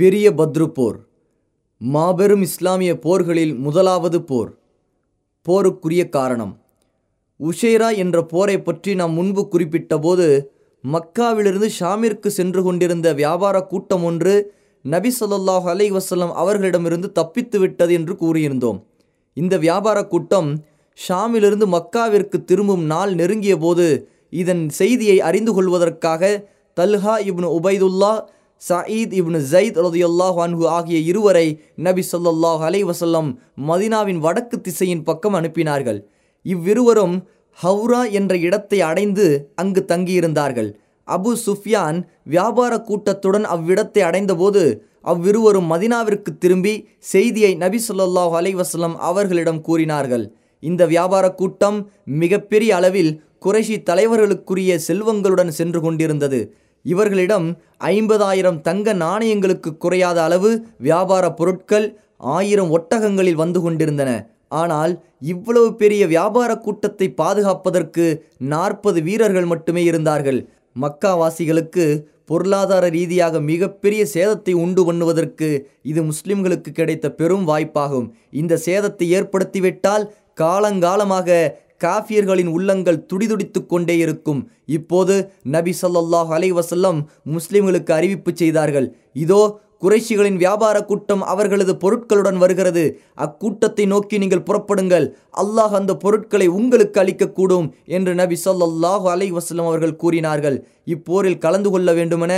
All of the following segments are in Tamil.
பெரிய பத்ரு போர். மாபெரும் இஸ்லாமிய போர்களில் முதலாவது போர். போருக்குரிய காரணம். உஷைரா என்ற போரை பற்றி நாம் முன்பு குறிப்பிட்டபோது மக்காவிலிருந்து ஷாமிற்கு சென்று கொண்டிருந்த வியாபார கூட்டம் ஒன்று நபி சொல்லாஹ் அலை வஸல்லம் அவர்களிடமிருந்து தப்பித்து விட்டது என்று கூறியிருந்தோம். இந்த வியாபார கூட்டம் ஷாமிலிருந்து மக்காவிற்கு திரும்பும் நாள் நெருங்கிய போது இதன் செய்தியை அறிந்து கொள்வதற்காக Talha ibn Ubaidullah Saeed ibn Zaid ரதியுல்லாஹ் அன்ஹு ஆகிய இருவரை நபி ஸல்லல்லாஹு அலைஹி வசல்லம் மதினாவின் வடக்கு திசையின் பக்கம் அனுப்பினார்கள். இவ்விருவரும் ஹவுரா என்ற இடத்தை அடைந்து அங்கு தங்கியிருந்தார்கள். அபு சுஃப்யான் வியாபார கூட்டத்துடன் அவ்விடத்தை அடைந்தபோது அவ்விருவரும் மதினாவிற்கு திரும்பி செய்தியை நபி சொல்லாஹ் அலைஹி அவர்களிடம் கூறினார்கள். இந்த வியாபார கூட்டம் மிகப்பெரிய அளவில் குறைஷி தலைவர்களுக்குரிய செல்வங்களுடன் சென்று கொண்டிருந்தது. இவர்களிடம் ஐம்பதாயிரம் தங்க நாணயங்களுக்கு குறையாத அளவு வியாபார பொருட்கள் ஆயிரம் ஒட்டகங்களில் வந்து கொண்டிருந்தன. ஆனால் இவ்வளவு பெரிய வியாபார கூட்டத்தை பாதுகாப்பதற்கு நாற்பது வீரர்கள் மட்டுமே இருந்தார்கள். மக்காவாசிகளுக்கு பொருளாதார ரீதியாக மிகப்பெரிய சேதத்தை உண்டு பண்ணுவதற்கு இது முஸ்லிம்களுக்கு கிடைத்த பெரும் வாய்ப்பாகும். இந்த சேதத்தை ஏற்படுத்திவிட்டால் காலங்காலமாக காஃபியர்களின் உள்ளங்கள் துடிதுடித்து கொண்டே இருக்கும். இப்போது நபி சொல்லாஹ் அலைவசல்லம் முஸ்லிம்களுக்கு அறிவிப்பு செய்தார்கள். இதோ குறைஷிகளின் வியாபார கூட்டம் அவர்களது பொருட்களுடன் வருகிறது. அக்கூட்டத்தை நோக்கி நீங்கள் புறப்படுங்கள். அல்லாஹ் அந்த பொருட்களை உங்களுக்கு அளிக்கக்கூடும் என்று நபி சொல்லாஹு அலைஹி அவர்கள் கூறினார்கள். இப்போரில் கலந்து கொள்ள வேண்டுமென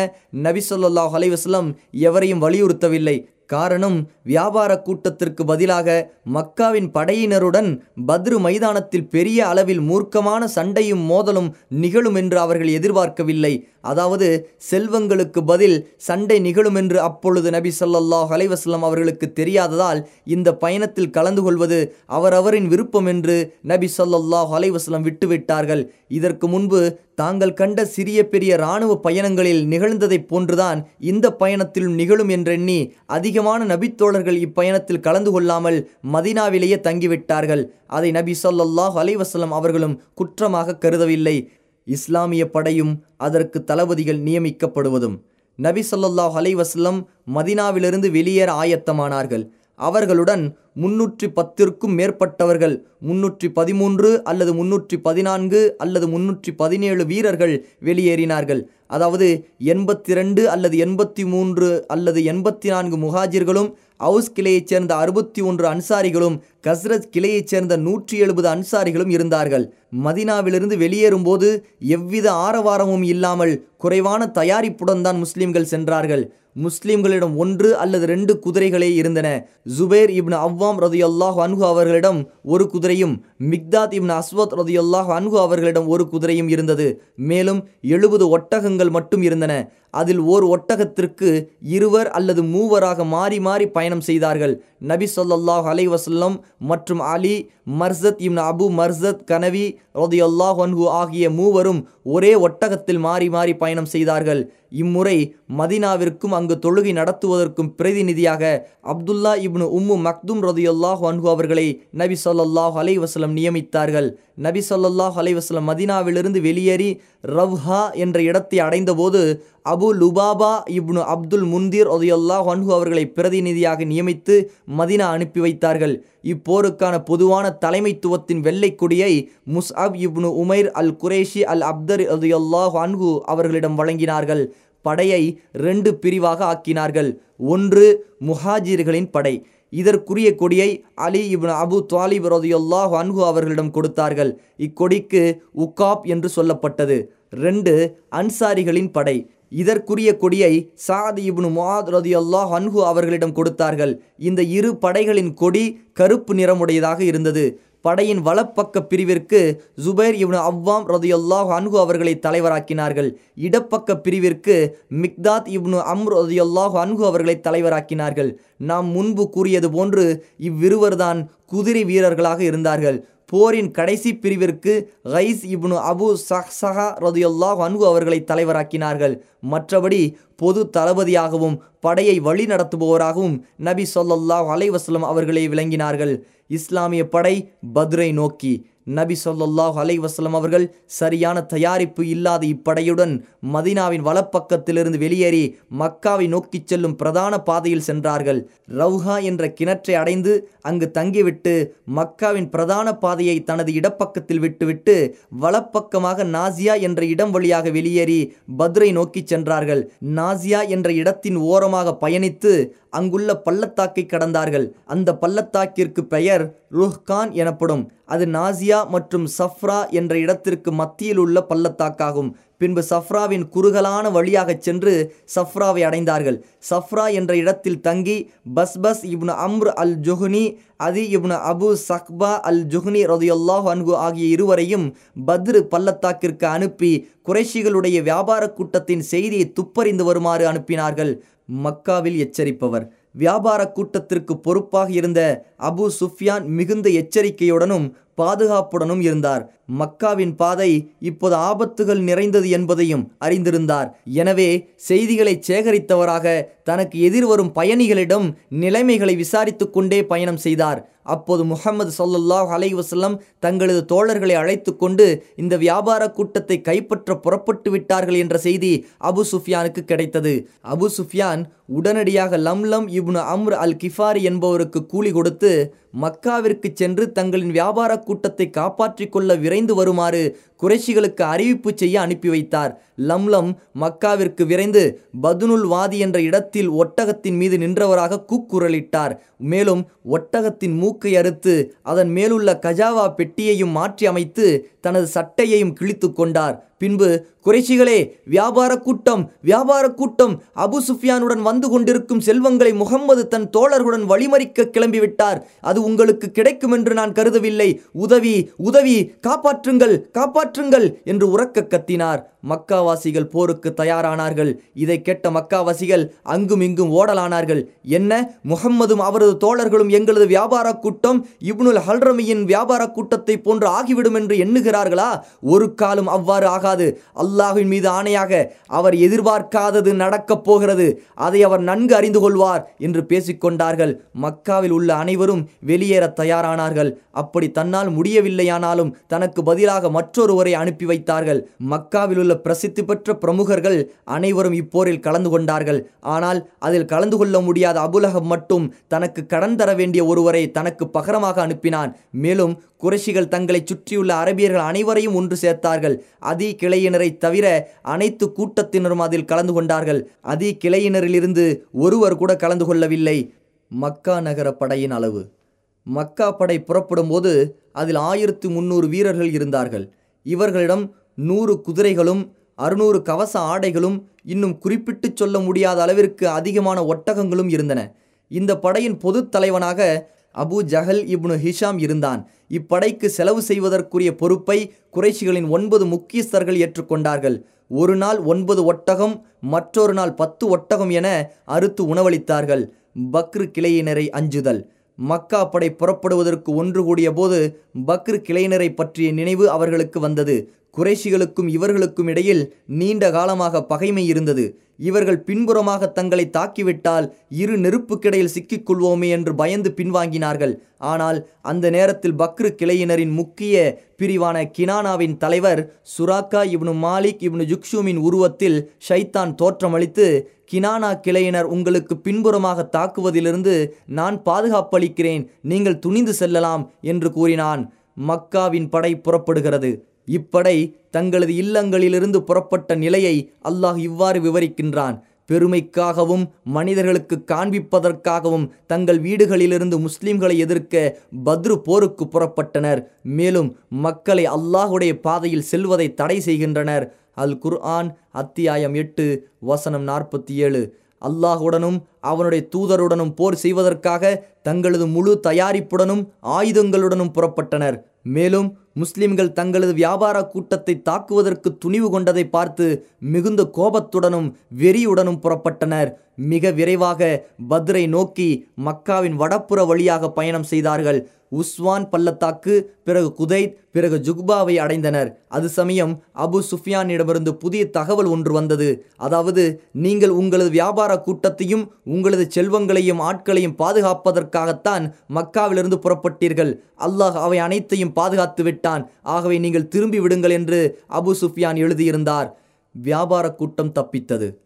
நபி சொல்லாஹு அலைஹி எவரையும் வலியுறுத்தவில்லை. காரணம் வியாபார கூட்டத்திற்கு பதிலாக மக்காவின் படையினருடன் பத்ரு மைதானத்தில் பெரிய அளவில் மூர்க்கமான சண்டையும் மோதலும் நிகழும் என்று அவர்கள் எதிர்பார்க்கவில்லை. அதாவது செல்வங்களுக்கு பதில் சண்டை நிகழும் என்று அப்பொழுது நபி ஸல்லல்லாஹு அலைஹி அவர்களுக்கு தெரியாததால் இந்த பயணத்தில் கலந்து கொள்வது அவரவரின் விருப்பம் என்று நபி ஸல்லல்லாஹு அலைஹி விட்டுவிட்டார்கள். இதற்கு முன்பு தாங்கள் கண்ட சிறிய பெரிய இராணுவ பயணங்களில் நிகழ்ந்ததைப் போன்றுதான் இந்த பயணத்திலும் நிகழும் என்றெண்ணி அதிகமான நபித்தோழர்கள் இப்பயணத்தில் கலந்து கொள்ளாமல் மதினாவிலேயே தங்கிவிட்டார்கள். அதை நபி சொல்லல்லாஹ் அலைவசலம் அவர்களும் குற்றமாக கருதவில்லை. இஸ்லாமிய படையும் அதற்கு தளபதிகள் நியமிக்கப்படுவதும். நபி ஸல்லல்லாஹு அலைவசல்லம் மதினாவிலிருந்து வெளியேற ஆயத்தமானார்கள். அவர்களுடன் முன்னூற்றி பத்திற்கும் மேற்பட்டவர்கள் முன்னூற்றி பதிமூன்று அல்லது முன்னூற்றி பதினான்கு அல்லது முன்னூற்றி பதினேழு வீரர்கள் வெளியேறினார்கள். அதாவது எண்பத்தி ரெண்டு அல்லது எண்பத்தி மூன்று அல்லது எண்பத்தி நான்கு முஹாஜிர்களும் அவுஸ் கிளையைச் சேர்ந்த அறுபத்தி ஒன்று அன்சாரிகளும் கஸ்ரத் கிளையைச் சேர்ந்த நூற்றி எழுபது அன்சாரிகளும் இருந்தார்கள். மதினாவிலிருந்து வெளியேறும்போது எவ்வித ஆரவாரமும் இல்லாமல் குறைவான தயாரிப்புடன் தான் முஸ்லிம்கள் சென்றார்கள். முஸ்லிம்களிடம் ஒன்று அல்லது ரெண்டு குதிரைகளே இருந்தன. ஜுபேர் இப்னு அவ்வாம் ரதியுல்லாஹ் அன்ஹு அவர்களிடம் ஒரு குதிரையும் மிக்தாத் இப்னு அஸ்வத் ரதியுல்லாஹ் அன்ஹு அவர்களிடம் ஒரு குதிரையும் இருந்தது. மேலும் எழுபது ஒட்டகங்கள் மட்டும் இருந்தன. அதில் ஓர் ஒட்டகத்திற்கு இருவர் அல்லது மூவராக மாறி மாறி பயணம் செய்தார்கள். நபி சொல்லாஹ் அலை வசல்லம் மற்றும் Ali Marthad ibn Abu Marthad Ghanawi ரதியுல்லாஹ் அன்ஹு ஆகிய மூவரும் ஒரே ஒட்டகத்தில் மாறி மாறி பயணம் செய்தார்கள். இம்முறை மதினாவிற்கும் அங்கு தொழுகை நடத்துவதற்கும் பிரதிநிதியாக அப்துல்லா இப்னு உம்மு மக்தும் ரதியுல்லாஹ் அன்ஹு அவர்களை நபி ஸல்லல்லாஹு அலை வஸல்லம் நியமித்தார்கள். நபி சொல்லாஹ் அலைவாஸ்லம் மதினாவிலிருந்து வெளியேறி ரவ்ஹா என்ற இடத்தை அடைந்தபோது Abu Lubaba ibn Abdul Mundhir ரதியுல்லாஹ் அன்ஹு அவர்களை பிரதிநிதியாக நியமித்து மதினா அனுப்பி வைத்தார்கள். இப்போருக்கான பொதுவான தலைமைத்துவத்தின் வெள்ளை கொடியை முஸ்அப் இப்னு உமைர் அல் குரேஷி அல் அப்தர் ரதியுல்லாஹ் அன்ஹு அவர்களிடம் வழங்கினார்கள். படையை ரெண்டு பிரிவாக ஆக்கினார்கள். ஒன்று முஹாஜிர்களின் படை இதற்குரிய கொடியை அலி இப்னு அபு தாலிப் ரதியுல்லாஹ் அன்ஹு அவர்களிடம் கொடுத்தார்கள். இக்கொடிக்கு உக்காப் என்று சொல்லப்பட்டது. ரெண்டு அன்சாரிகளின் படை. இதற்குரிய கொடியை சாத் இப்னு முஆத் ரதியுல்லாஹ் அன்ஹு அவர்களிடம் கொடுத்தார்கள். இந்த இரு படைகளின் கொடி கருப்பு நிறமுடையதாக இருந்தது. படையின் வலப்பக்க பிரிவிற்கு ஜுபைர் இவனு அவ்வாம் ரதியுல்லாஹ் அன்ஹு அவர்களை தலைவராக்கினார்கள். இடப்பக்க பிரிவிற்கு மிக்தாத் இப்னு அம் ரதியுல்லாஹ் அன்ஹு அவர்களை தலைவராக்கினார்கள். நாம் முன்பு கூறியது போன்று இவ்விருவர்தான் குதிரை வீரர்களாக இருந்தார்கள். போரின் கடைசி பிரிவிற்கு கைஸ் இப்னு அபு சஹ்சஹா ரதுயல்லாஹ் அன்ஹு அவர்களை தலைவராக்கினார்கள். மற்றபடி பொது தளபதியாகவும் படையை வழி நடத்துபவராகவும் நபி சொல்லல்லாஹ் அலைவாஸ்லம் அவர்களே விளங்கினார்கள். இஸ்லாமிய படை பத்ரை நோக்கி நபி சொல்லாஹ் அலைவசலம் அவர்கள் சரியான தயாரிப்பு இல்லாத இப்படையுடன் மதினாவின் வலப்பக்கத்திலிருந்து வெளியேறி மக்காவை நோக்கிச் செல்லும் பிரதான பாதையில் சென்றார்கள். ரவுஹா என்ற கிணற்றை அடைந்து அங்கு தங்கிவிட்டு மக்காவின் பிரதான பாதையை தனது இடப்பக்கத்தில் விட்டுவிட்டு வலப்பக்கமாக நாசியா என்ற இடம் வழியாக வெளியேறி பத்ரை நோக்கி சென்றார்கள். நாசியா என்ற இடத்தின் ஓரமாக பயணித்து அங்குள்ள பள்ளத்தாக்கை கடந்தார்கள். அந்த பள்ளத்தாக்கிற்கு பெயர் ருஹ்கான் எனப்படும். அது நாசியா மற்றும் சஃப்ரா என்ற இடத்திற்கு மத்தியில் உள்ள பள்ளத்தாக்காகும். பின்பு சஃப்ராவின் குறுகலான வழியாகச் சென்று சஃப்ராவை அடைந்தார்கள். சஃப்ரா என்ற இடத்தில் தங்கி பஸ்பஸ் இப்னு Amr al Juhani Adi ibn Abu சக்பா அல் ஜுஹ்னி ரதியுல்லாஹ் அன்கு ஆகிய இருவரையும் பத்ரு பள்ளத்தாக்கிற்கு அனுப்பி குறைஷிகளுடைய வியாபார கூட்டத்தின் செய்தியை துப்பறிந்து வருமாறு அனுப்பினார்கள். மக்காவில் எச்சரிப்பவர். வியாபார கூட்டத்திற்கு பொறுப்பாக இருந்த அபு சுஃப்யான் மிகுந்த எச்சரிக்கையுடனும் பாதுகாப்புடனும் இருந்தார். மக்காவின் பாதை இப்போது ஆபத்துகள் நிறைந்தது என்பதையும் அறிந்திருந்தார். எனவே செய்திகளை சேகரித்தவராக தனக்கு எதிர்வரும் பயணிகளிடம் நிலைமைகளை விசாரித்து கொண்டே பயணம் செய்தார். அப்போது முகமது சொல்லல்லாஹ் அலைவசல்லம் தங்களது தோழர்களை அழைத்து கொண்டு இந்த வியாபார கூட்டத்தை கைப்பற்ற புறப்பட்டு விட்டார்கள் என்ற செய்தி அபு சுஃபியானுக்கு கிடைத்தது. அபு சுஃபியான் உடனடியாக லம்லம் இப்னு அம்ர் அல் கிஃபாரி என்பவருக்கு கூலி கொடுத்து மக்காவிற்கு சென்று தங்களின் வியாபார கூட்டத்தை காப்பாற்றிக் கொள்ள விரைந்து வருமாறு குறைஷிகளுக்கு அறிவிப்பு செய்ய அனுப்பி வைத்தார். லம்லம் மக்காவிற்கு விரைந்து பதுனுல் வாதி என்ற இடத்தில் ஒட்டகத்தின் மீது நின்றவராக கூக்குரலிட்டார். மேலும் ஒட்டகத்தின் மூக்கை அறுத்து அதன் மேலுள்ள கஜாவா பெட்டியையும் மாற்றி அமைத்து தனது சட்டையையும் கிழித்து கொண்டார். பின்பு குறைச்சிகளே வியாபார கூட்டம் வியாபார கூட்டம். அபு சுஃபியானுடன் வந்து கொண்டிருக்கும் செல்வங்களை முகம்மது தன் தோழர்களுடன் வழிமறிக்க கிளம்பிவிட்டார். அது உங்களுக்கு கிடைக்கும் என்று நான் கருதவில்லை. உதவி உதவி காப்பாற்றுங்கள் காப்பாற்றுங்கள் என்று உறக்க கத்தினார். மக்காவாசிகள் போருக்கு தயாரானார்கள். இதை கேட்ட மக்காவாசிகள் அங்கும் இங்கும் ஓடலானார்கள். என்ன? முகம்மதும் அவரது தோழர்களும் எங்களது வியாபார கூட்டம் இப்னுல் ஹல்ரமியின் வியாபார கூட்டத்தை போன்று ஆகிவிடும் என்று எண்ணுகிறார்களா? ஒரு காலம் அவ்வாறு ஆகாது. அல்லாஹின் மீது ஆணையாக அவர் எதிர்பார்க்காதது நடக்கப் போகிறது. அதை அவர் நன்கு அறிந்து கொள்வார் என்று பேசிக்கொண்டார்கள். மக்காவில் உள்ள அனைவரும் வெளியேற தயாரானார்கள். அப்படி தன்னால் முடியவில்லையானாலும் தனக்கு பதிலாக மற்றொருவரை அனுப்பி வைத்தார்கள். மக்காவில் உள்ள பிரசித்தி பெற்ற பிரமுகர்கள் அனைவரும் இப்போரில் கலந்து கொண்டார்கள். ஆனால் அதில் கலந்து கொள்ள முடியாத அபுலகம் மட்டும் தனக்கு கடன் தர வேண்டிய ஒருவரை தனக்கு பகரமாக அனுப்பினான். மேலும் குறைஷிகள் தங்களை சுற்றியுள்ள அரபியர்கள் அனைவரையும் ஒன்று சேர்த்தார்கள். அதி கிளையினரை தவிர அனைத்து கூட்டத்தினரும் அதில் கலந்து கொண்டார்கள். அதி கிளையினரிலிருந்து ஒருவர் கூட கலந்து கொள்ளவில்லை. மக்கா நகர படையின் அளவு. மக்கா படை புறப்படும் போது அதில் ஆயிரத்து முந்நூறு வீரர்கள் இருந்தார்கள். இவர்களிடம் நூறு குதிரைகளும் அறுநூறு கவச ஆடைகளும் இன்னும் குறிப்பிட்டு சொல்ல முடியாத அளவிற்கு அதிகமான ஒட்டகங்களும் இருந்தன. இந்த படையின் பொது தலைவனாக அபு ஜஹல் இப்னு ஹிஷாம் இருந்தான். இப்படைக்கு செலவு செய்வதற்குரிய பொறுப்பை குறைஷிகளின் ஒன்பது முக்கியஸ்தர்கள் ஏற்றுக்கொண்டார்கள். ஒரு நாள் ஒன்பது ஒட்டகம் மற்றொரு நாள் பத்து ஒட்டகம் என அறுத்து உணவளித்தார்கள். பக்ரு கிளையினரை அஞ்சுதல். மக்கா படை புறப்படுவதற்கு ஒன்று கூடிய போது பக்ரு கிளையினரை பற்றிய நினைவு அவர்களுக்கு வந்தது. குறைஷிகளுக்கும் இவர்களுக்கும் இடையில் நீண்ட காலமாக பகைமை இருந்தது. இவர்கள் பின்புறமாக தங்களை தாக்கிவிட்டால் இரு நெருப்புக்கிடையில் சிக்கிக்கொள்வோமே என்று பயந்து பின்வாங்கினார்கள். ஆனால் அந்த நேரத்தில் பக்ரு கிளையினரின் முக்கிய பிரிவான கினானாவின் தலைவர் சுராக்கா இப்னு மாலிக் இப்னு ஜுக்ஷூமின் உருவத்தில் ஷைத்தான் தோற்றமளித்து கினானா கிளையினர் உங்களுக்கு பின்புறமாக தாக்குவதிலிருந்து நான் பாதுகாப்பளிக்கிறேன் நீங்கள் துணிந்து செல்லலாம் என்று கூறினான். மக்காவின் படை புறப்படுகிறது. இப்படை தங்களது இல்லங்களிலிருந்து புறப்பட்ட நிலையை அல்லாஹ் இவ்வாறு விவரிக்கின்றான். பெருமைக்காகவும் மனிதர்களுக்கு காண்பிப்பதற்காகவும் தங்கள் வீடுகளிலிருந்து முஸ்லிம்களை எதிர்க்க பத்ரு போருக்கு புறப்பட்டனர். மேலும் மக்களை அல்லாஹுடைய பாதையில் செல்வதை தடை செய்கின்றனர். அல் குர்ஆன் அத்தியாயம் எட்டு வசனம் நாற்பத்தி ஏழு அல்லாஹுடனும் அவனுடைய தூதருடனும் போர் செய்வதற்காக தங்களது முழு தயாரிப்புடனும் ஆயுதங்களுடனும் புறப்பட்டனர். மேலும் முஸ்லிம்கள் தங்களது வியாபார கூட்டத்தை தாக்குவதற்கு துணிவு கொண்டதை பார்த்து மிகுந்த கோபத்துடனும் வெறியுடனும் புறப்பட்டனர். மிக விரைவாக பத்ரை நோக்கி மக்காவின் வடப்புற வழியாக பயணம் செய்தார்கள். உஸ்வான் பள்ளத்தாக்கு பிறகு குதைத் பிறகு ஜுக்பாவை அடைந்தனர். அது சமயம் அபு சுஃபியானிடமிருந்து புதிய தகவல் ஒன்று வந்தது. அதாவது நீங்கள் உங்களது வியாபார கூட்டத்தையும் உங்களது செல்வங்களையும் ஆட்களையும் பாதுகாப்பதற்காகத்தான் மக்காவிலிருந்து புறப்பட்டீர்கள். அல்லாஹ் அவை அனைத்தையும் பாதுகாத்து விட்டான். ஆகவே நீங்கள் திரும்பி விடுங்கள் என்று அபு சுஃபியான் எழுதியிருந்தார். வியாபார கூட்டம் தப்பித்தது.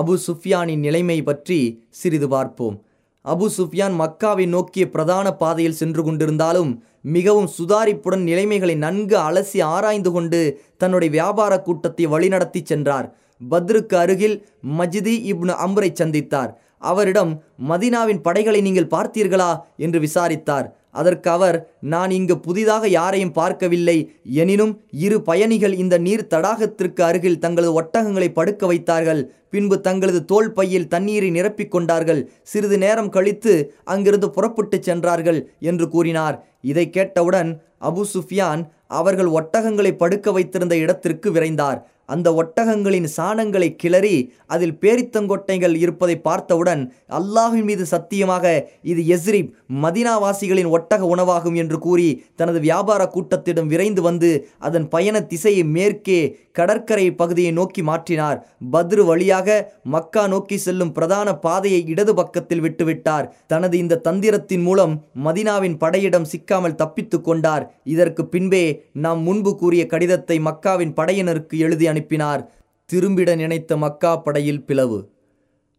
அபு சுஃபியானின் நிலைமை பற்றி சிறிது பார்ப்போம். அபு சுஃபியான் மக்காவை நோக்கிய பிரதான பாதையில் சென்று கொண்டிருந்தாலும் மிகவும் சுதாரிப்புடன் நிலைமைகளை நன்கு அலசி ஆராய்ந்து கொண்டு தன்னுடைய வியாபார கூட்டத்தை வழிநடத்தி சென்றார். பத்ருக்கு அருகில் மஜிதி இப்னு அம்ரை சந்தித்தார். அவரிடம் மதினாவின் படைகளை நீங்கள் பார்த்தீர்களா? என்று விசாரித்தார். அதற்கு அவர் நான் இங்கு புதிதாக யாரையும் பார்க்கவில்லை. எனினும் இரு பயணிகள் இந்த நீர் தடாகத்திற்கு அருகில் தங்களது ஒட்டகங்களை படுக்க வைத்தார்கள். பின்பு தங்களது தோல் பையில் தண்ணீரை நிரப்பிக் கொண்டார்கள். சிறிது நேரம் கழித்து அங்கிருந்து புறப்பட்டு சென்றார்கள் என்று கூறினார். இதை கேட்டவுடன் அபு சுஃபியான் அவர்கள் ஒட்டகங்களை படுக்க வைத்திருந்த இடத்திற்கு விரைந்தார். அந்த ஒட்டகங்களின் சாணங்களை கிளறி அதில் பேரித்தங்கொட்டைகள் இருப்பதை பார்த்தவுடன் அல்லாஹின் மீது சத்தியமாக இது எஸ்ரிப் மதினாவாசிகளின் ஒட்டக உணவாகும் என்று கூறி தனது வியாபார கூட்டத்திடம் விரைந்து வந்து அதன் பயண திசையை மேற்கே கடற்கரை பகுதியை நோக்கி மாற்றினார். பத்ரு வழியாக மக்கா நோக்கி செல்லும் பிரதான பாதையை இடது பக்கத்தில் விட்டுவிட்டார். தனது இந்த தந்திரத்தின் மூலம் மதினாவின் படையிடம் சிக்காமல் தப்பித்து கொண்டார். இதற்கு பின்பே நாம் முன்பு கூறிய கடிதத்தை மக்காவின் படையினருக்கு எழுதி அனுப்பினார். திரும்பிட நினைத்த மக்கா படையில் பிளவு.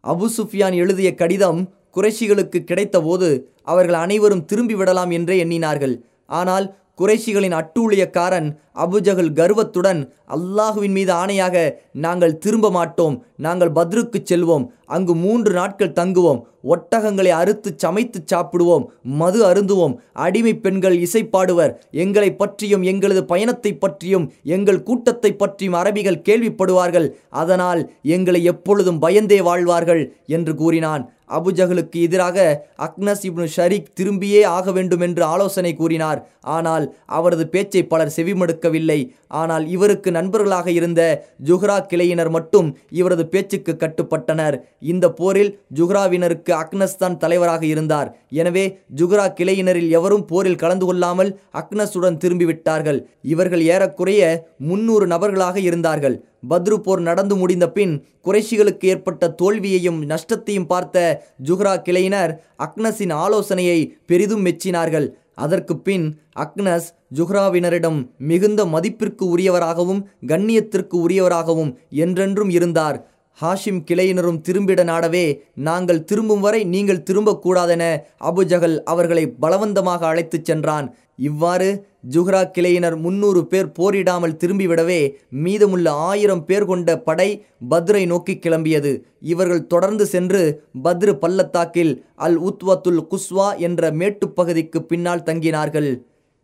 அபு சுஃபியான் எழுதிய கடிதம் குறைஷிகளுக்கு கிடைத்தபோது அவர்கள் அனைவரும் திரும்பி விடலாம் என்றே எண்ணினார்கள். ஆனால் குறைஷிகளின் அட்டூழியக்காரன் அபுஜகல் கர்வத்துடன் அல்லாஹுவின் மீது ஆணையாக நாங்கள் திரும்ப மாட்டோம் நாங்கள் பத்ருக்கு செல்வோம் அங்கு மூன்று நாட்கள் தங்குவோம் ஒட்டகங்களை அறுத்து சமைத்து சாப்பிடுவோம் மது அருந்துவோம் அடிமை பெண்கள் இசைப்பாடுவர் எங்களை பற்றியும் எங்களது பயணத்தை பற்றியும் எங்கள் கூட்டத்தை பற்றியும் அரபிகள் கேள்விப்படுவார்கள் அதனால் எங்களை எப்பொழுதும் பயந்தே வாழ்வார்கள் என்று கூறினான். அபுஜகலுக்கு எதிராக அக்னஸ் இப்னு ஷரீக் திரும்பியே ஆக வேண்டும் என்று ஆலோசனை கூறினார். ஆனால் அவரது பேச்சை பலர் செவிமடுக்கவில்லை. ஆனால் இவருக்கு நண்பர்களாக இருந்த ஜுஹ்ரா கிளையினர் மட்டும் இவரது பேச்சுக்கு கட்டுப்பட்டனர். இந்த போரில் ஜுஹ்ராவினருக்கு அக்னஸ் தான் தலைவராக இருந்தார். எனவே ஜுஹ்ரா கிளையினரில் எவரும் போரில் கலந்து கொள்ளாமல் அக்னஸுடன் திரும்பிவிட்டார்கள். இவர்கள் ஏறக்குறைய முன்னூறு நபர்களாக இருந்தார்கள். பத்ரு போர் நடந்து முடிந்த பின் குறைஷிகளுக்கு ஏற்பட்ட தோல்வியையும் நஷ்டத்தையும் பார்த்த ஜுஹ்ரா கிளையினர் அக்னஸின் ஆலோசனையை பெரிதும் மெச்சினார்கள். அதற்கு பின் அக்னஸ் ஜுஹ்ராவினரிடம் மிகுந்த மதிப்பிற்கு உரியவராகவும் கண்ணியத்திற்கு உரியவராகவும் என்றென்றும் இருந்தார். ஹாஷிம் கிளையினரும் திரும்பிட நாடவே நாங்கள் திரும்பும் வரை நீங்கள் திரும்பக்கூடாதென அபுஜகல் அவர்களை பலவந்தமாக அழைத்துச் சென்றான். இவ்வாறு ஜுஹ்ரா கிளையினர் முன்னூறு பேர் போரிடாமல் திரும்பிவிடவே மீதமுள்ள ஆயிரம் பேர் கொண்ட படை பத்ரை நோக்கி கிளம்பியது. இவர்கள் தொடர்ந்து சென்று பத்ரு பள்ளத்தாக்கில் அல் உத்வத்துல் குஸ்வா என்ற மேட்டுப்பகுதிக்கு பின்னால் தங்கினார்கள்.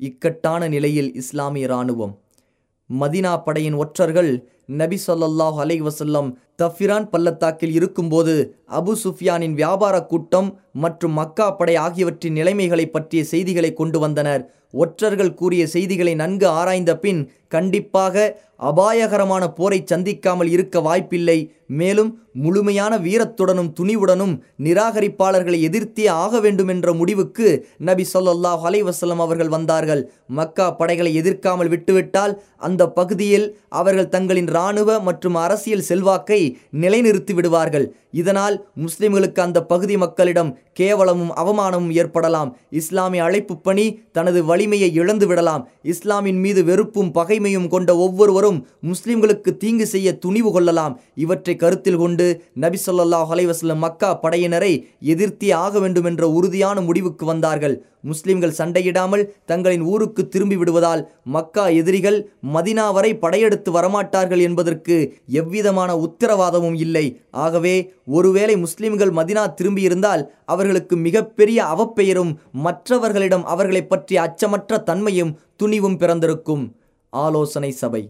இக்கட்டான நிலையில் இஸ்லாமிய இராணுவம். மதினா படையின் ஒற்றர்கள் நபி சொல்லாஹ் அலை வசல்லம் தஃபிரான் பள்ளத்தாக்கில் இருக்கும்போது அபு சுஃபியானின் வியாபார கூட்டம் மற்றும் மக்கா படை ஆகியவற்றின் நிலைமைகளை பற்றிய செய்திகளை கொண்டு வந்தனர். ஒற்றர்கள் கூறிய செய்திகளை நன்கு ஆராய்ந்த பின் கண்டிப்பாக அபாயகரமான போரை சந்திக்காமல் இருக்க வாய்ப்பில்லை. மேலும் முழுமையான வீரத்துடனும் துணிவுடனும் நிராகரிப்பாளர்களை எதிர்த்தே ஆக வேண்டும் என்ற முடிவுக்கு நபி சொல்லாஹ் அலைவசல்லம் அவர்கள் வந்தார்கள். மக்கா படைகளை எதிர்க்காமல் விட்டுவிட்டால் அந்த பகுதியில் அவர்கள் தங்களின் இராணுவ மற்றும் அரசியல் செல்வாக்கை நிலைநிறுத்தி விடுவார்கள். இதனால் முஸ்லிம்களுக்கு அந்த பகுதி மக்களிடம் கேவலமும் அவமானமும் ஏற்படலாம். இஸ்லாமிய அழைப்பு பணி தனது வலிமையை இழந்து விடலாம் இஸ்லாமின் மீது வெறுப்பும் பகைமையும் கொண்ட ஒவ்வொருவரும் முஸ்லிம்களுக்கு தீங்கு செய்ய துணிவு கொள்ளலாம். இவற்றை கருத்தில் கொண்டு நபி சொல்லாஹ் அலைவாஸ்லம் மக்கா படையினரை எதிர்த்தே ஆக வேண்டும் என்ற உறுதியான முடிவுக்கு வந்தார்கள். முஸ்லிம்கள் சண்டையிடாமல் தங்களின் ஊருக்கு திரும்பி விடுவதால் மக்கா எதிரிகள் மதினா வரை படையெடுத்து வரமாட்டார்கள் என்பதற்கு எவ்விதமான உத்தரவாதமும் இல்லை. ஆகவே ஒருவேளை முஸ்லிம்கள் மதினா திரும்பியிருந்தால் அவர்களுக்கு மிகப்பெரிய அவப்பெயரும் மற்றவர்களிடம் அவர்களை பற்றிய அச்சமற்ற தன்மையும் துணிவும் பிறந்திருக்கும். ஆலோசனை சபை.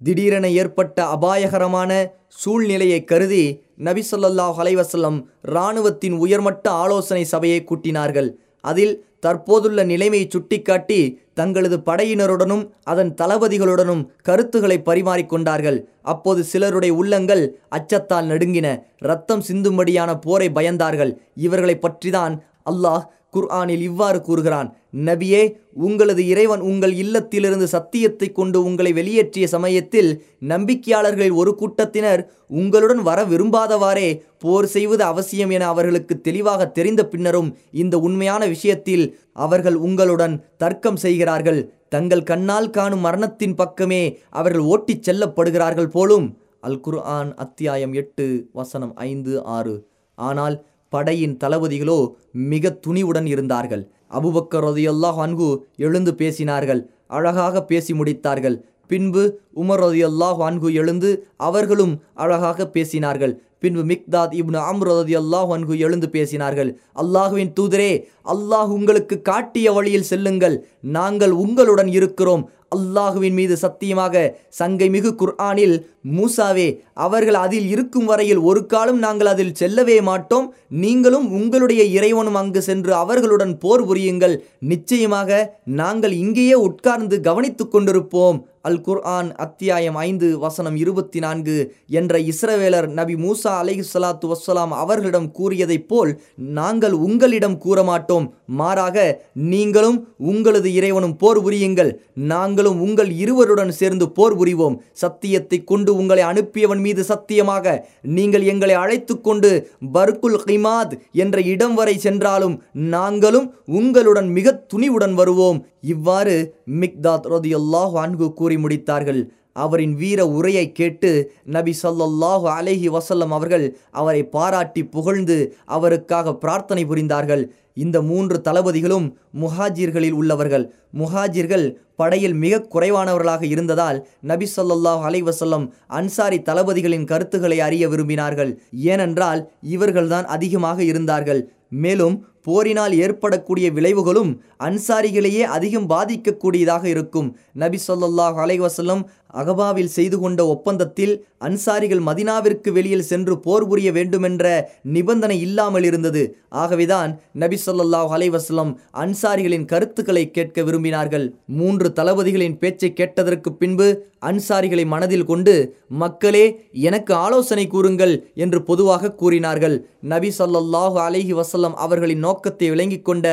திடீரென ஏற்பட்ட அபாயகரமான சூழ்நிலையை கருதி நபி சொல்லாஹ் அலைவசல்லம் இராணுவத்தின் உயர்மட்ட ஆலோசனை சபையை கூட்டினார்கள். அதில் தற்போதுள்ள நிலைமையை சுட்டிக்காட்டி தங்களது படையினருடனும் அதன் தளபதிகளுடனும் கருத்துக்களை பரிமாறிக்கொண்டார்கள் அப்போது சிலருடைய உள்ளங்கள் அச்சத்தால் நடுங்கின. ரத்தம் சிந்தும்படியான போரை பயந்தார்கள். இவர்களை பற்றிதான் அல்லாஹ் குர்ஆனில் இவ்வாறு கூறுகிறான் நபியே உங்களது இறைவன் உங்கள் இல்லத்திலிருந்து சத்தியத்தை கொண்டு உங்களை வெளியேற்றிய சமயத்தில் நம்பிக்கையாளர்களில் ஒரு கூட்டத்தினர் உங்களுடன் வர விரும்பாதவாறே போர் செய்வது அவசியம் என அவர்களுக்கு தெளிவாக தெரிந்த பின்னரும் இந்த உண்மையான விஷயத்தில் அவர்கள் உங்களுடன் தர்க்கம் செய்கிறார்கள். தங்கள் கண்ணால் காணும் மரணத்தின் பக்கமே அவர்கள் ஓட்டிச் செல்லப்படுகிறார்கள் போலும். அல் குர்ஆன் அத்தியாயம் எட்டு வசனம் ஐந்து ஆறு. ஆனால் படையின் தளபதிகளோ மிக துணிவுடன் இருந்தார்கள். அபுபக்கர் ரதியல்லாஹ் அன்கு எழுந்து பேசினார்கள். அழகாக பேசி முடித்தார்கள். பின்பு உமர் ரதியல்லாஹ் அன்கு எழுந்து அவர்களும் அழகாக பேசினார்கள். பின்பு மிக்தாத் இப்னு அம்ரதி அல்லாஹ் அன்கு எழுந்து பேசினார்கள். அல்லாஹுவின் தூதரே அல்லாஹ் உங்களுக்கு காட்டிய வழியில் செல்லுங்கள். நாங்கள் உங்களுடன் இருக்கிறோம். அல்லாஹுவின் மீது சத்தியமாக சங்கை மிகு குர்ஆனில் மூசாவே அவர்கள் அதில் இருக்கும் வரையில் ஒரு காலம் நாங்கள் அதில் செல்லவே மாட்டோம். நீங்களும் உங்களுடைய இறைவனும் அங்கு சென்று அவர்களுடன் போர் புரியுங்கள். நிச்சயமாக நாங்கள் இங்கேயே உட்கார்ந்து கவனித்து கொண்டிருப்போம். அல் குர்ஆன் அத்தியாயம் ஐந்து வசனம் இருபத்தி நான்கு என்ற இஸ்ரவேலர் நபி மூசா அலை சலாத்து வசலாம் அவர்களிடம் கூறியதைப் போல் நாங்கள் உங்களிடம் கூற மாட்டோம் மாறாக நீங்களும் உங்களது இறைவனும் போர் புரியுங்கள். நாங்களும் உங்கள் இருவருடன் சேர்ந்து போர் புரிவோம். சத்தியத்தை கொண்டு உங்களை அனுப்பியவன் மீது சத்தியமாக நீங்கள் எங்களை அழைத்து கொண்டு பர்குல் ஹிமாத் என்ற இடம் வரை சென்றாலும் நாங்களும் உங்களுடன் மிக துணிவுடன் வருவோம். இவ்வாறு மிக்தாத் ரதியல்லாஹ் அன்கு கூறி முடித்தார்கள். அவரின் வீர உரையை கேட்டு நபி சொல்லல்லாஹு அலேஹி வசல்லம் அவர்கள் அவரை பாராட்டி புகழ்ந்து அவருக்காக பிரார்த்தனை புரிந்தார்கள். இந்த மூன்று தளபதிகளும் முஹாஜிர்களில் உள்ளவர்கள். முஹாஜிர்கள் படையில் மிக குறைவானவர்களாக இருந்ததால் நபி சொல்லாஹ் அலைவசல்லம் அன்சாரி தளபதிகளின் கருத்துக்களை அறிய விரும்பினார்கள். ஏனென்றால் இவர்கள்தான் அதிகமாக இருந்தார்கள். மேலும் போரினால் ஏற்படக்கூடிய விளைவுகளும் அன்சாரிகளையே அதிகம் பாதிக்கக்கூடியதாக இருக்கும். நபி சொல்லாஹ் அலைவசல்லம் அகபாவில் செய்து கொண்ட ஒப்பந்தத்தில் அன்சாரிகள் மதினாவிற்கு வெளியில் சென்று போர் புரிய வேண்டுமென்ற நிபந்தனை இல்லாமல் இருந்தது. ஆகவேதான் நபி சொல்லாஹ் அலைவாஸ்லம் அன்சாரிகளின் கருத்துக்களை கேட்க விரும்பினார்கள். மூன்று தளபதிகளின் பேச்சை கேட்டதற்கு பின்பு அன்சாரிகளை மனதில் கொண்டு மக்களே எனக்கு ஆலோசனை கூறுங்கள் என்று பொதுவாக கூறினார்கள். நபி சொல்லாஹு அலைஹி வசல்லம் அவர்களின் நோக்கத்தை விளங்கி கொண்ட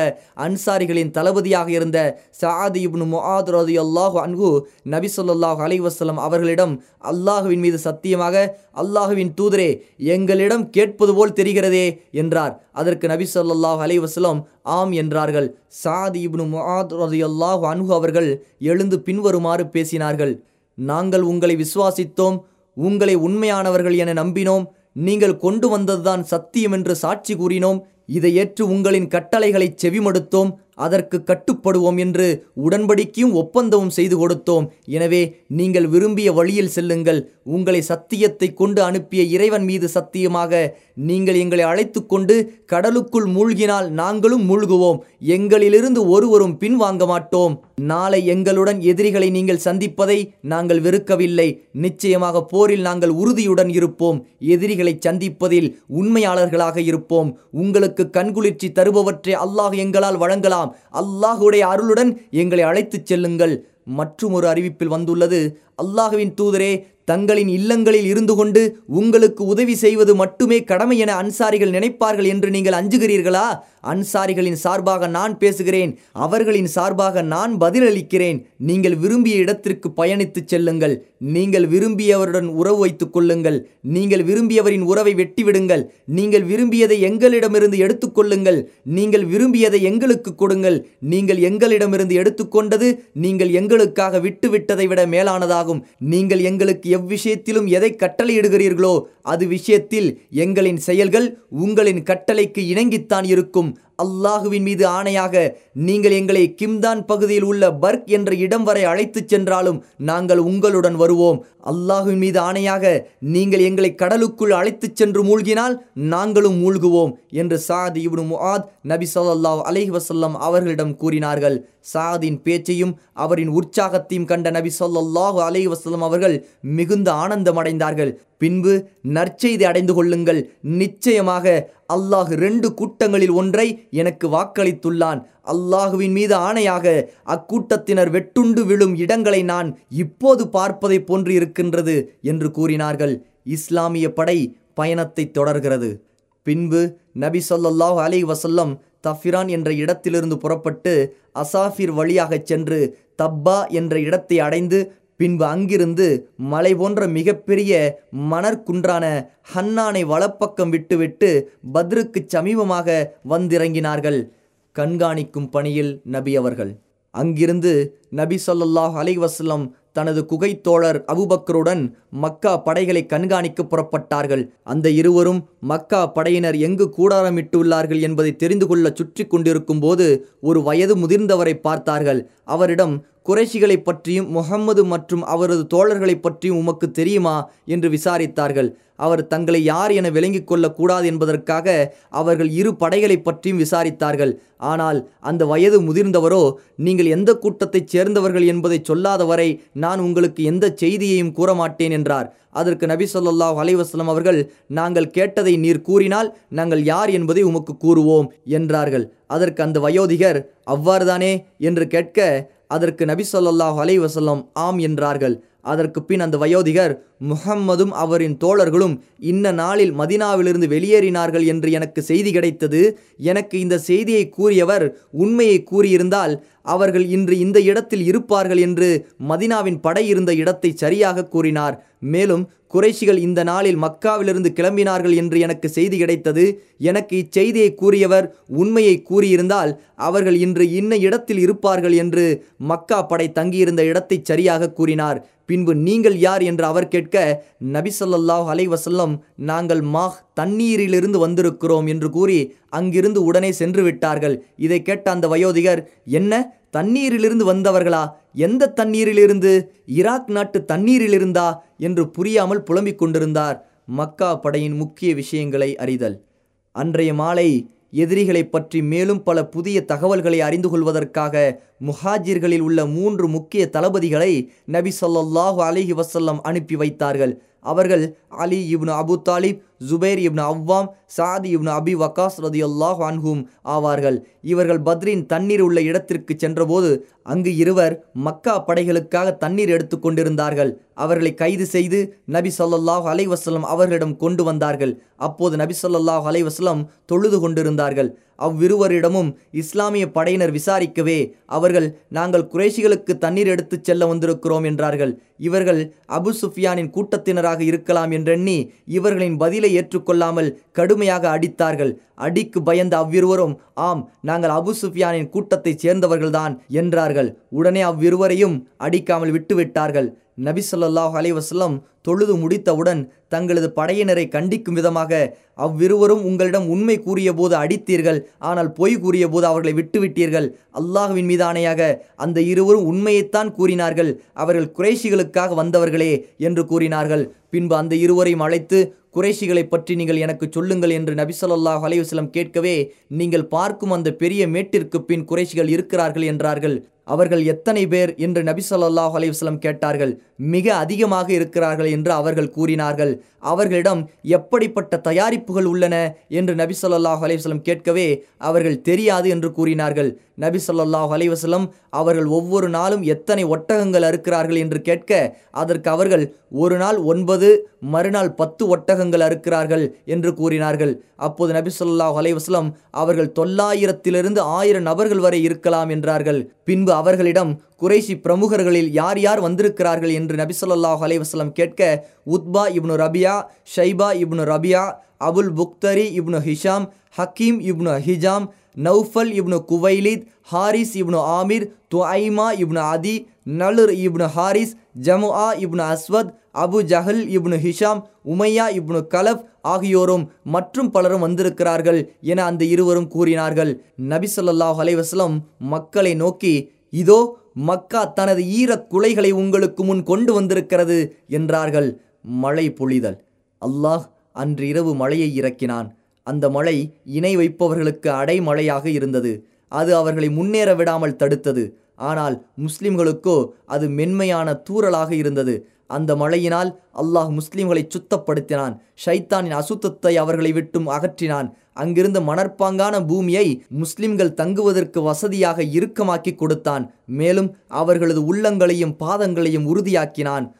அன்சாரிகளின் தளபதியாக இருந்த சாதி இப்னு முஆத் ரதி அல்லாஹு அன்கு நபி சொல்லாஹு அலை அவர்களிடம் அல்லாஹுவின் மீது சத்தியமாக அல்லாஹுவின் தூதரே எங்களிடம் கேட்பது போல் தெரிகிறதே என்றார். அதற்கு நபி சொல்லாஹு அலை வசலம் ஆம் என்றார்கள். சாதி இப்னு முஆத் ரதி அல்லாஹு அன்கு அவர்கள் எழுந்து பின்வருமாறு பேசினார்கள். நாங்கள் உங்களை விசுவாசித்தோம் உங்களை உண்மையானவர்கள் என நம்பினோம் நீங்கள் கொண்டு வந்ததுதான் சத்தியம் என்று சாட்சி கூறினோம் இதை ஏற்று உங்களின் கட்டளைகளை செவிமடுத்தோம் அதற்கு கட்டுப்படுவோம் என்று உடன்படிக்கையும் ஒப்பந்தமும் செய்து கொடுத்தோம். எனவே நீங்கள் விரும்பிய வழியில் செல்லுங்கள். உங்களை சத்தியத்தை கொண்டு அனுப்பிய இறைவன் மீது சத்தியமாக நீங்கள் எங்களை அழைத்து கொண்டு கடலுக்குள் மூழ்கினால் நாங்களும் மூழ்குவோம். எங்களிலிருந்து ஒருவரும் பின்வாங்க மாட்டோம். நாளை எங்களுடன் எதிரிகளை நீங்கள் சந்திப்பதை நாங்கள் வெறுக்கவில்லை. நிச்சயமாக போரில் நாங்கள் உறுதியுடன் இருப்போம். எதிரிகளை சந்திப்பதில் உண்மையாளர்களாக இருப்போம். உங்களுக்கு கண்குளிர்ச்சி தருபவற்றை அல்லாஹ் எங்களால் வழங்கலாம். அல்லாஹுடைய அருளுடன் எங்களை அழைத்துச் செல்லுங்கள். மற்றும் ஒரு அறிவிப்பில் வந்துள்ளது. அல்லாஹுவின் தூதரே தங்களின் இல்லங்களில் இருந்து கொண்டு உங்களுக்கு உதவி செய்வது மட்டுமே கடமை என அன்சாரிகள் நினைப்பார்கள் என்று நீங்கள் அஞ்சுகிறீர்களா? அன்சாரிகளின் சார்பாக நான் பேசுகிறேன். அவர்களின் சார்பாக நான் பதிலளிக்கிறேன். நீங்கள் விரும்பிய இடத்திற்கு பயணித்து செல்லுங்கள். நீங்கள் விரும்பியவருடன் உறவு வைத்துக் கொள்ளுங்கள். நீங்கள் விரும்பியவரின் உறவை வெட்டிவிடுங்கள். நீங்கள் விரும்பியதை எங்களிடமிருந்து எடுத்துக்கொள்ளுங்கள் நீங்கள் விரும்பியதை எங்களுக்கு கொடுங்கள். நீங்கள் எங்களிடமிருந்து எடுத்துக்கொண்டது நீங்கள் எங்களுக்காக விட்டுவிட்டதை விட மேலானதாகும். நீங்கள் எங்களுக்கு எவ்விஷயத்திலும் எதை கட்டளையிடுகிறீர்களோ அது விஷயத்தில் எங்களின் செயல்கள் உங்களின் கட்டளைக்கு இணங்கித்தான் இருக்கும். அல்லாஹுவின் மீது ஆணையாக நீங்கள் எங்களை கிம்தான் பகுதியில் உள்ள பர்க் என்ற இடம் வரை அழைத்துச் சென்றாலும் நாங்கள் உங்களுடன் வருவோம். அல்லாஹுவின் மீது ஆணையாக நீங்கள் எங்களை கடலுக்குள் அழைத்துச் சென்று மூழ்கினால் நாங்களும் மூழ்குவோம் என்று சாத் இப்னு முஆத் நபி சொல்லாஹ் அலஹி வசல்லம் அவர்களிடம் கூறினார்கள். சாதின் பேச்சையும் அவரின் உற்சாகத்தையும் கண்ட நபி சொல்லாஹு அலஹி வசல்லம் அவர்கள் மிகுந்த ஆனந்தமடைந்தார்கள். பின்பு நற்செய்தி அடைந்து கொள்ளுங்கள். நிச்சயமாக அல்லாஹ் ரெண்டு கூட்டங்களில் ஒன்றை எனக்கு வாக்களித்துள்ளான். அல்லாஹுவின் மீது ஆணையாக அக்கூட்டத்தினர் வெட்டுண்டு விழும் இடங்களை நான் இப்போது பார்ப்பதை போன்று இருக்கின்றது என்று கூறினார்கள். இஸ்லாமிய படை பயணத்தை தொடர்கிறது. பின்பு நபி சொல்லாஹு அலை வசல்லம் தஃபிரான் என்ற இடத்திலிருந்து புறப்பட்டு அசாஃபிர் வழியாகச் சென்று தப்பா என்ற இடத்தை அடைந்து பின்பு அங்கிருந்து மலை போன்ற மிகப்பெரிய மணற்குன்றான ஹன்னானை வலப்பக்கம் விட்டுவிட்டு பத்ருக்கு சமீபமாக வந்திறங்கினார்கள். கண்காணிக்கும் பணியில் நபி அவர்கள். அங்கிருந்து நபி சொல்லாஹ் அலை தனது குகைத்தோழர் அபுபக்கருடன் மக்கா படைகளை கண்காணிக்க புறப்பட்டார்கள். அந்த இருவரும் மக்கா படையினர் எங்கு கூடாரமிட்டுள்ளார்கள் என்பதை தெரிந்து கொள்ள சுற்றி கொண்டிருக்கும் போது ஒரு வயது முதிர்ந்தவரை பார்த்தார்கள். அவரிடம் குறைஷிகளை பற்றியும் முகம்மது மற்றும் அவரது தோழர்களை பற்றியும் உமக்கு தெரியுமா? என்று விசாரித்தார்கள். அவர் தங்களை யார் என விளங்கிக் கொள்ளக்கூடாது என்பதற்காக அவர்கள் இரு படைகளை பற்றியும் விசாரித்தார்கள். ஆனால் அந்த வயது முதிர்ந்தவரோ நீங்கள் எந்த கூட்டத்தைச் சேர்ந்தவர்கள் என்பதை சொல்லாத வரை நான் உங்களுக்கு எந்த செய்தியையும் கூற மாட்டேன் என்றார். அதற்கு நபி சொல்லாஹ் அலைவாஸ்லம் அவர்கள் நாங்கள் கேட்டதை நீர் கூறினால் நாங்கள் யார் என்பதை உமக்கு கூறுவோம் என்றார்கள். அதற்கு அந்த வயோதிகர் அவ்வாறுதானே? என்று கேட்க அதற்கு நபி சொல்லாஹ் அலை வசல்லம் ஆம் என்றார்கள். அதற்கு பின் அந்த வயோதிகர் முஹம்மதும் அவரின் தோழர்களும் இன்ன நாளில் மதினாவிலிருந்து வெளியேறினார்கள் என்று எனக்கு செய்தி கிடைத்தது. எனக்கு இந்த செய்தியை கூறியவர் உண்மையை கூறியிருந்தால் அவர்கள் இன்று இந்த இடத்தில் இருப்பார்கள் என்று மதினாவின் படை இருந்த இடத்தை சரியாக கூறினார். மேலும் குறைஷிகள் இந்த நாளில் மக்காவிலிருந்து கிளம்பினார்கள் என்று எனக்கு செய்தி கிடைத்தது. எனக்கு இச்செய்தியை கூறியவர் உண்மையை கூறியிருந்தால் அவர்கள் இன்று இன்ன இடத்தில் இருப்பார்கள் என்று மக்கா படை தங்கியிருந்த இடத்தை சரியாக கூறினார். பின்பு நீங்கள் யார் என்று அவர் கேட்க நபிசல்லாஹ் அலைவசல்லம் நாங்கள் மாஹ் தண்ணீரிலிருந்து வந்திருக்கிறோம் என்று கூறி அங்கிருந்து உடனே சென்று விட்டார்கள் இதை கேட்ட அந்த வயோதிகர் என்ன தண்ணீரிலிருந்து வந்தவர்களா? எந்த தண்ணீரிலிருந்து? ஈராக் நாட்டு தண்ணீரிலிருந்தா? என்று புரியாமல் புலம்பிக் கொண்டிருந்தார் மக்கா படையின் முக்கிய விஷயங்களை அறிதல். அன்றைய மாலை எதிரிகளை பற்றி மேலும் பல புதிய தகவல்களை அறிந்து கொள்வதற்காக முஹாஜிர்களில் உள்ள மூன்று முக்கிய தளபதிகளை நபி சொல்லாஹு அலிஹி வசல்லம் அனுப்பி வைத்தார்கள். அவர்கள் அலி இப்னு அபு தாலிப் ஜுபேர் இப்னு அவ்வாம் சாதி இப்னு அபி வக்காஸ் ரதி அல்லாஹ் அன்ஹூம் ஆவார்கள். இவர்கள் பத்ரின் தண்ணீர் உள்ள இடத்திற்கு சென்றபோது அங்கு இருவர் மக்கா படைகளுக்காக தண்ணீர் எடுத்து கொண்டிருந்தார்கள். அவர்களை கைது செய்து நபி சொல்லாஹ் அலைவசலம் அவர்களிடம் கொண்டு வந்தார்கள். அப்போது நபி சொல்லாஹ் அலைவசலம் தொழுது கொண்டிருந்தார்கள். அவ்விருவரிடமும் இஸ்லாமிய படையினர் விசாரிக்கவே அவர்கள் நாங்கள் குறைஷிகளுக்கு தண்ணீர் எடுத்துச் செல்ல வந்திருக்கிறோம் என்றார்கள். இவர்கள் அபு சுஃபியானின் கூட்டத்தினராக இருக்கலாம் என்றெண்ணி இவர்களின் பதிலை ஏற்றுக்கொள்ளாமல் கடுமையாக அடித்தார்கள். அடிக்கு பயந்த அவ்விருவரும் ஆம் நாங்கள் அபு சுஃபியானின் கூட்டத்தைச் சேர்ந்தவர்கள்தான் என்றார்கள். உடனே அவ்விருவரையும் அடிக்காமல் விட்டுவிட்டார்கள். நபி சொல்லாஹ் அலைவசல்லம் தொழுது முடித்தவுடன் தங்களது படையினரை கண்டிக்கும் விதமாக அவ்விருவரும் உங்களிடம் உண்மை கூறிய போது அடித்தீர்கள். ஆனால் பொய் கூறிய போது அவர்களை விட்டுவிட்டீர்கள். அல்லாஹுவின் மீதானையாக அந்த இருவரும் உண்மையைத்தான் கூறினார்கள். அவர்கள் குறைஷிகளுக்காக வந்தவர்களே என்று கூறினார்கள். பின்பு அந்த இருவரையும் அழைத்து குறைஷிகளை பற்றி நீங்கள் எனக்கு சொல்லுங்கள் என்று நபி சொல்லாஹ் கேட்கவே நீங்கள் பார்க்கும் அந்த பெரிய மேட்டிற்கு பின் குறைஷிகள் இருக்கிறார்கள் என்றார்கள். அவர்கள் எத்தனை பேர் என்று நபி சொல்லாஹ் அலைவசலம் கேட்டார்கள். மிக அதிகமாக இருக்கிறார்கள் என்று அவர்கள் கூறினார்கள். அவர்களிடம் எப்படிப்பட்ட தயாரிப்புகள் உள்ளன என்று நபி சொல்லாஹ் அலைவசலம் கேட்கவே அவர்கள் தெரியாது என்று கூறினார்கள். நபி சொல்லாஹ் அலைவசலம் அவர்கள் ஒவ்வொரு நாளும் எத்தனை ஒட்டகங்கள் அறுக்கிறார்கள் என்று கேட்க அதற்கு அவர்கள் ஒரு நாள் ஒன்பது மறுநாள் பத்து ஒட்டகங்கள் அறுக்கிறார்கள் என்று கூறினார்கள். அப்போது நபி சொல்லாஹ் அலைவாஸ்லம் அவர்கள் தொள்ளாயிரத்திலிருந்து ஆயிரம் நபர்கள் வரை இருக்கலாம் என்றார்கள். பின்பு அவர்களிடம் குறைஷி பிரமுகர்களில் யார் யார் வந்திருக்கிறார்கள் என்று நபிசல்லாஹ் அலைவாஸ்லம் கேட்க Utba ibn Rabia Shaiba ibn Rabia Abul Bukhtari ibn Hisham Hakim ibn Hizam Naufal ibn Khuwailid Harith ibn Amir Tuaima ibn Adi Nadr ibn Harith Zamaa ibn Aswad Abu Jahl ibn Hisham Umayya ibn Khalaf ஆகியோரும் மற்றும் பலரும் வந்திருக்கிறார்கள் என அந்த இருவரும் கூறினார்கள். நபி சொல்லாஹ் அலைவாஸ்லம் மக்களை நோக்கி இதோ மக்கா தனது ஈரக் குலைகளை உங்களுக்கு முன் கொண்டு வந்திருக்கிறது என்றார்கள் மழை பொழிதல். அல்லாஹ் அன்று இரவு மழையை இறக்கினான். அந்த மழை இணை வைப்பவர்களுக்கு அடைமழையாக இருந்தது. அது அவர்களை முன்னேற விடாமல் தடுத்தது. ஆனால் முஸ்லிம்களுக்கோ அது மென்மையான தூறலாக இருந்தது. அந்த மழையினால் அல்லாஹ் முஸ்லிம்களை சுத்தப்படுத்தினான். ஷைத்தானின் அசுத்தத்தை அவர்களை விட்டும் அகற்றினான். அங்கிருந்த மணற்பாங்கான பூமியை முஸ்லிம்கள் தங்குவதற்கு வசதியாக இறுக்கமாக்கி கொடுத்தான். மேலும் அவர்களது உள்ளங்களையும் பாதங்களையும் உறுதியாக்கினான்.